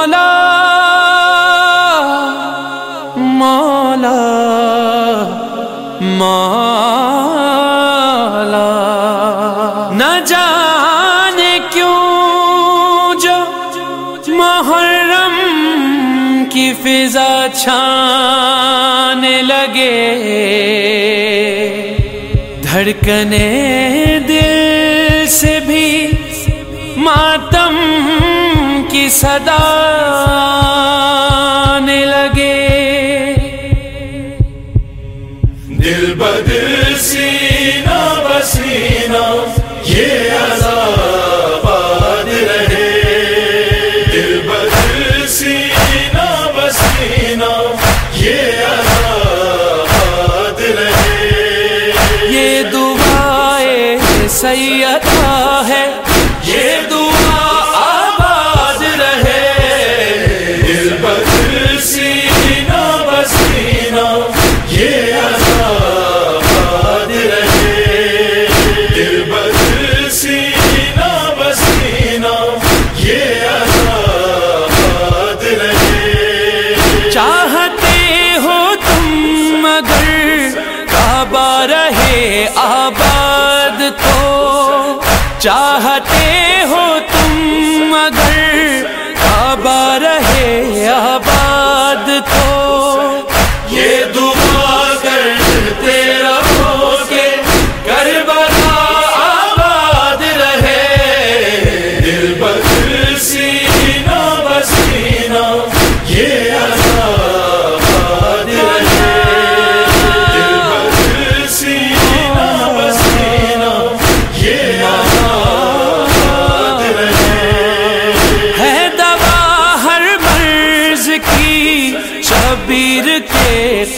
مولا مولا مولا نہ جانے کیوں جو محرم کی فضا چھانے لگے۔ دھڑکنے دل سے بھی ماتم صدا لگے۔ دل بدل سینا بسینا یہ عذاب رہے۔ دل بدل سینا بسینا یہ عذاب رہے۔ یہ دعائے سیدہ ہے۔ یہ دعا آباد تو چاہتے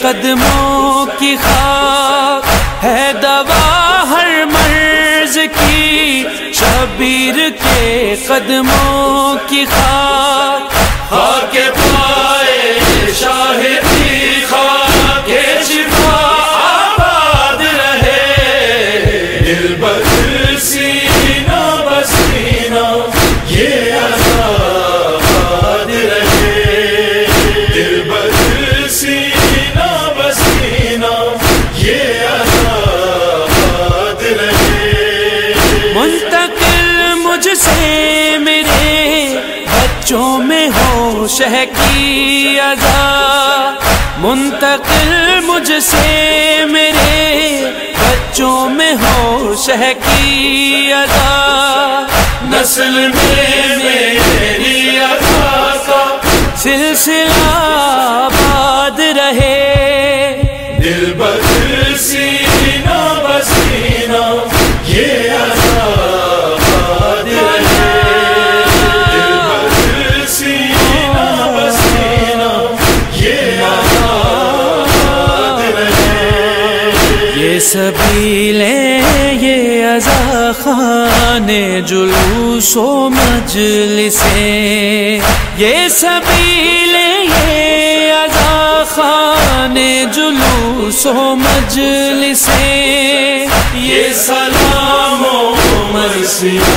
قدموں کی خاک ہے دوا ہر مرض کی، شبیر کے قدموں کی خاک۔ خاک پائے ہو شہ کی ادا۔ منتقل مجھ سے میرے بچوں میں ہو شہ کی ادا۔ نسل میں میرے سبیلیں یہ ازا خان جلوس و مجلسیں۔ یہ سبیلیں یہ ازا خان جلوس و مجلسیں۔ یہ سلام و مرثیہ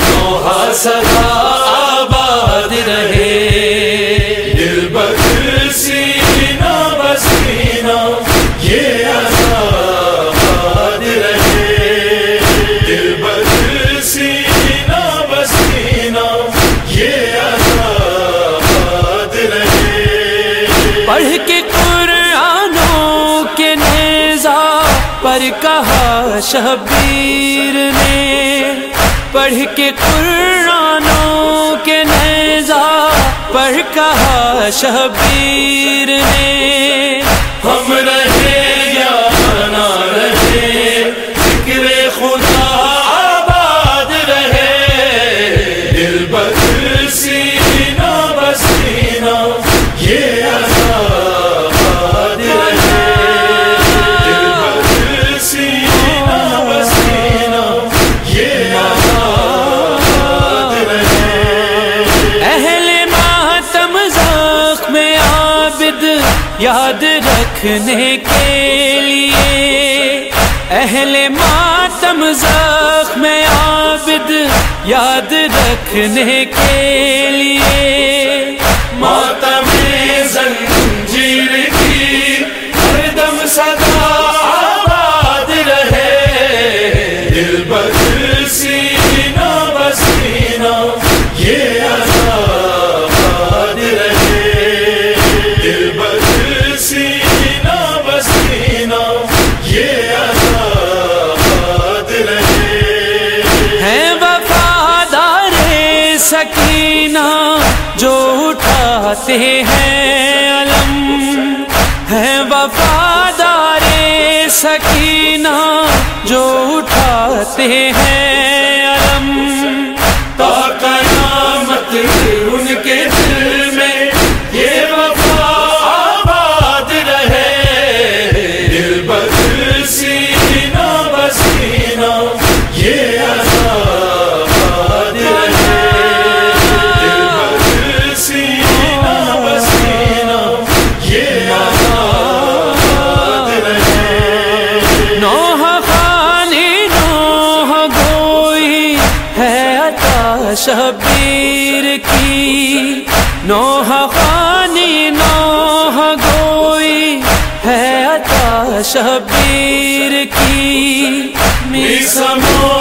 نوحہ سدا کہا شبیر نے پڑھ کے قرآنوں کے نیزا پڑھ کہا شبیر نے ہم رہے یاد رکھنے کے لیے اہل ماتم زخم عابد یاد رکھنے کے لیے ماتم سے ہیں علم ہے وفادار سکینہ جو اٹھاتے ہیں۔ عطا شبیر کی۔ نوح خانی نوح گوئی۔ ہے عطا شبیر کی۔ سمو